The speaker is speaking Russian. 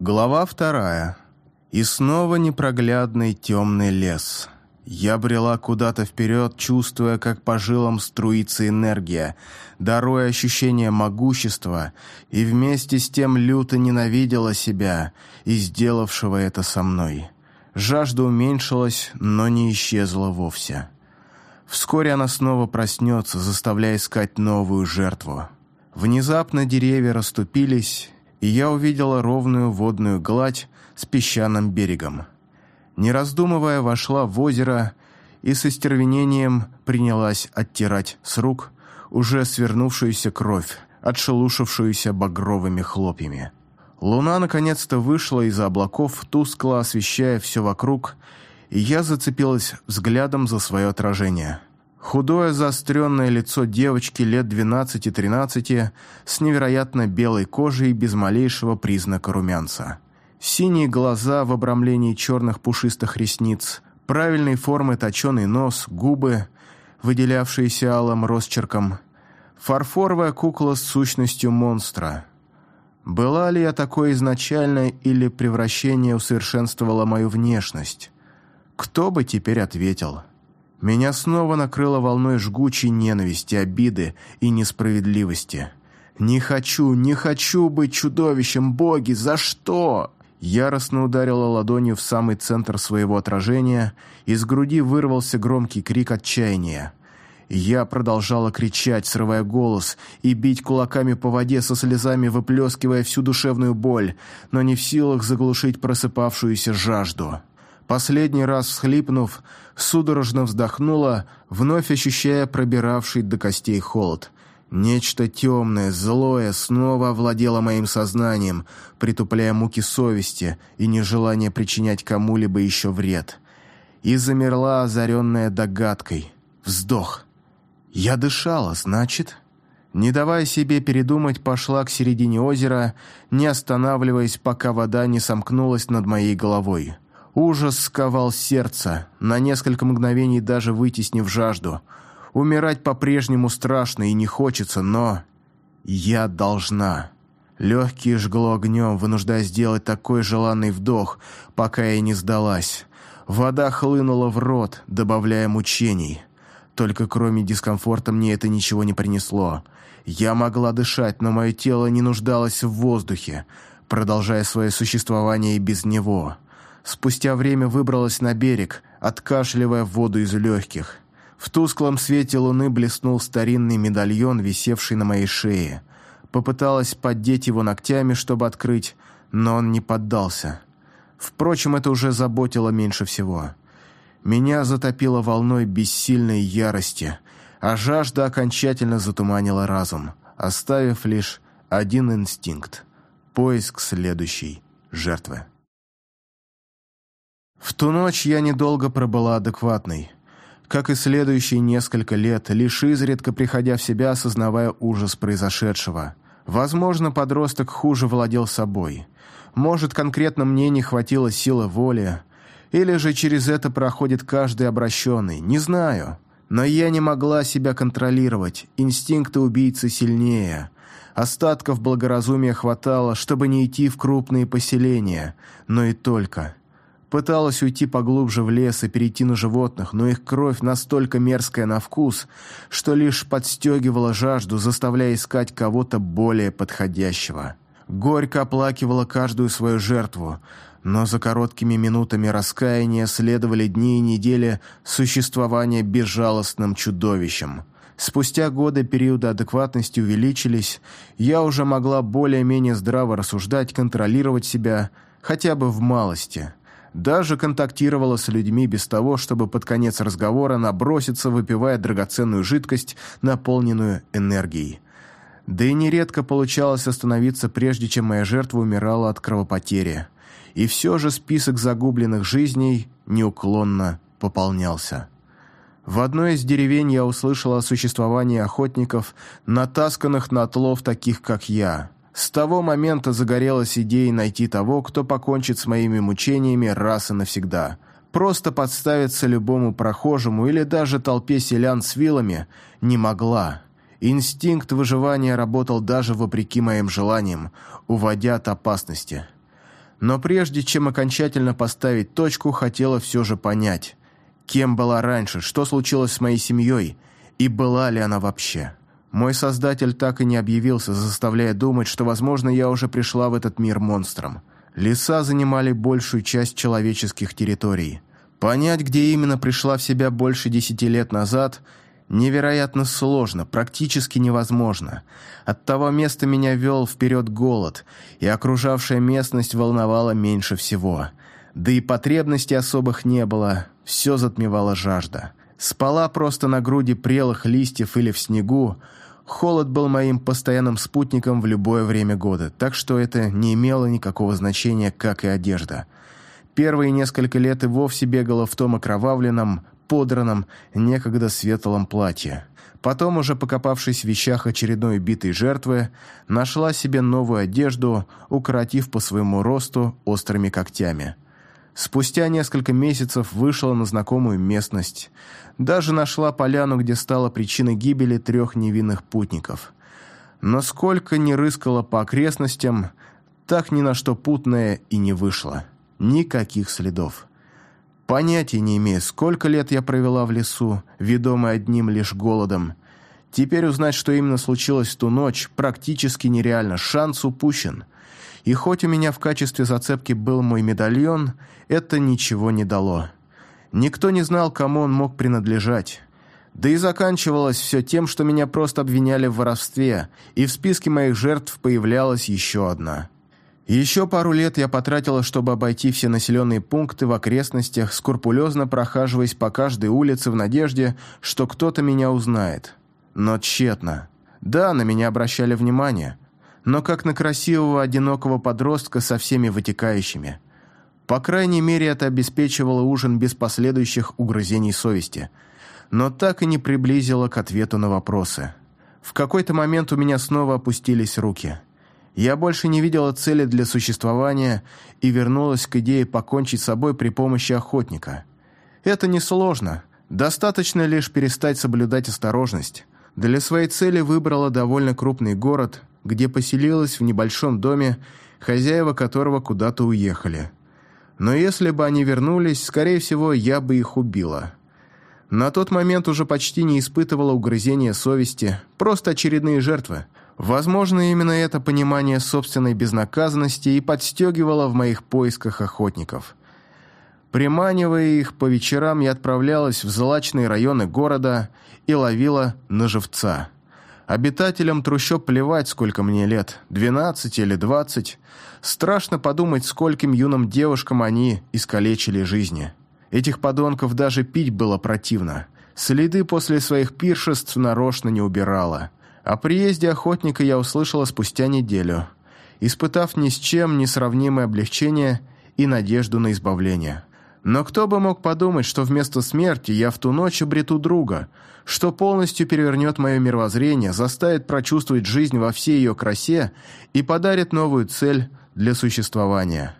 Глава вторая. И снова непроглядный темный лес. Я брела куда-то вперед, чувствуя, как по жилам струится энергия, даруя ощущение могущества, и вместе с тем люто ненавидела себя и сделавшего это со мной. Жажда уменьшилась, но не исчезла вовсе. Вскоре она снова проснется, заставляя искать новую жертву. Внезапно деревья расступились, и я увидела ровную водную гладь с песчаным берегом. Не раздумывая, вошла в озеро и с остервенением принялась оттирать с рук уже свернувшуюся кровь, отшелушившуюся багровыми хлопьями. Луна наконец-то вышла из-за облаков, тускло освещая все вокруг, и я зацепилась взглядом за свое отражение – Худое заостренное лицо девочки лет 12-13 с невероятно белой кожей без малейшего признака румянца. Синие глаза в обрамлении черных пушистых ресниц, правильной формы точеный нос, губы, выделявшиеся алым росчерком, фарфоровая кукла с сущностью монстра. Была ли я такой изначально или превращение усовершенствовало мою внешность? Кто бы теперь ответил?» Меня снова накрыло волной жгучей ненависти, обиды и несправедливости. «Не хочу, не хочу быть чудовищем, боги! За что?» Яростно ударила ладонью в самый центр своего отражения, из груди вырвался громкий крик отчаяния. Я продолжала кричать, срывая голос, и бить кулаками по воде со слезами, выплескивая всю душевную боль, но не в силах заглушить просыпавшуюся жажду. Последний раз всхлипнув, судорожно вздохнула, вновь ощущая пробиравший до костей холод. Нечто темное, злое снова овладело моим сознанием, притупляя муки совести и нежелание причинять кому-либо еще вред. И замерла, озаренная догадкой. Вздох. Я дышала, значит... Не давая себе передумать, пошла к середине озера, не останавливаясь, пока вода не сомкнулась над моей головой. Ужас сковал сердце, на несколько мгновений даже вытеснив жажду. Умирать по-прежнему страшно и не хочется, но... Я должна. Легкие жгло огнем, вынуждая сделать такой желанный вдох, пока я не сдалась. Вода хлынула в рот, добавляя мучений. Только кроме дискомфорта мне это ничего не принесло. Я могла дышать, но мое тело не нуждалось в воздухе, продолжая свое существование и без него. Спустя время выбралась на берег, откашливая воду из легких. В тусклом свете луны блеснул старинный медальон, висевший на моей шее. Попыталась поддеть его ногтями, чтобы открыть, но он не поддался. Впрочем, это уже заботило меньше всего. Меня затопило волной бессильной ярости, а жажда окончательно затуманила разум, оставив лишь один инстинкт – поиск следующей жертвы. В ту ночь я недолго пробыла адекватной. Как и следующие несколько лет, лишь изредка приходя в себя, осознавая ужас произошедшего. Возможно, подросток хуже владел собой. Может, конкретно мне не хватило силы воли, или же через это проходит каждый обращенный, не знаю. Но я не могла себя контролировать, инстинкты убийцы сильнее. Остатков благоразумия хватало, чтобы не идти в крупные поселения, но и только. Пыталась уйти поглубже в лес и перейти на животных, но их кровь настолько мерзкая на вкус, что лишь подстегивала жажду, заставляя искать кого-то более подходящего. Горько оплакивала каждую свою жертву, но за короткими минутами раскаяния следовали дни и недели существования безжалостным чудовищем. Спустя годы периоды адекватности увеличились, я уже могла более-менее здраво рассуждать, контролировать себя, хотя бы в малости – даже контактировала с людьми без того, чтобы под конец разговора наброситься, выпивая драгоценную жидкость, наполненную энергией. Да и нередко получалось остановиться, прежде чем моя жертва умирала от кровопотери. И все же список загубленных жизней неуклонно пополнялся. В одной из деревень я услышала о существовании охотников, натасканных на отлов таких, как я. С того момента загорелась идея найти того, кто покончит с моими мучениями раз и навсегда. Просто подставиться любому прохожему или даже толпе селян с вилами не могла. Инстинкт выживания работал даже вопреки моим желаниям, уводя от опасности. Но прежде чем окончательно поставить точку, хотела все же понять, кем была раньше, что случилось с моей семьей и была ли она вообще. Мой создатель так и не объявился, заставляя думать, что, возможно, я уже пришла в этот мир монстром. Леса занимали большую часть человеческих территорий. Понять, где именно пришла в себя больше десяти лет назад, невероятно сложно, практически невозможно. От того места меня вел вперед голод, и окружавшая местность волновала меньше всего. Да и потребностей особых не было, все затмевала жажда. Спала просто на груди прелых листьев или в снегу, Холод был моим постоянным спутником в любое время года, так что это не имело никакого значения, как и одежда. Первые несколько лет и вовсе бегала в том окровавленном, подранном, некогда светлом платье. Потом, уже покопавшись в вещах очередной битой жертвы, нашла себе новую одежду, укоротив по своему росту острыми когтями. Спустя несколько месяцев вышла на знакомую местность. Даже нашла поляну, где стала причиной гибели трех невинных путников. Но сколько ни рыскала по окрестностям, так ни на что путное и не вышло. Никаких следов. Понятия не имею, сколько лет я провела в лесу, ведомая одним лишь голодом. Теперь узнать, что именно случилось в ту ночь, практически нереально, шанс упущен. И хоть у меня в качестве зацепки был мой медальон, это ничего не дало. Никто не знал, кому он мог принадлежать. Да и заканчивалось все тем, что меня просто обвиняли в воровстве, и в списке моих жертв появлялась еще одна. Еще пару лет я потратила, чтобы обойти все населенные пункты в окрестностях, скрупулезно прохаживаясь по каждой улице в надежде, что кто-то меня узнает. Но тщетно. Да, на меня обращали внимание – но как на красивого одинокого подростка со всеми вытекающими. По крайней мере, это обеспечивало ужин без последующих угрызений совести, но так и не приблизило к ответу на вопросы. В какой-то момент у меня снова опустились руки. Я больше не видела цели для существования и вернулась к идее покончить с собой при помощи охотника. Это несложно, достаточно лишь перестать соблюдать осторожность. Для своей цели выбрала довольно крупный город – где поселилась в небольшом доме, хозяева которого куда-то уехали. Но если бы они вернулись, скорее всего, я бы их убила. На тот момент уже почти не испытывала угрызения совести, просто очередные жертвы. Возможно, именно это понимание собственной безнаказанности и подстегивало в моих поисках охотников. Приманивая их по вечерам, я отправлялась в злачные районы города и ловила на живца. Обитателям трущоб плевать, сколько мне лет, 12 или 20. Страшно подумать, скольким юным девушкам они искалечили жизни. Этих подонков даже пить было противно. Следы после своих пиршеств нарочно не убирала. О приезде охотника я услышала спустя неделю, испытав ни с чем несравнимое облегчение и надежду на избавление. Но кто бы мог подумать, что вместо смерти я в ту ночь обрету друга, что полностью перевернет мое мировоззрение, заставит прочувствовать жизнь во всей ее красе и подарит новую цель для существования».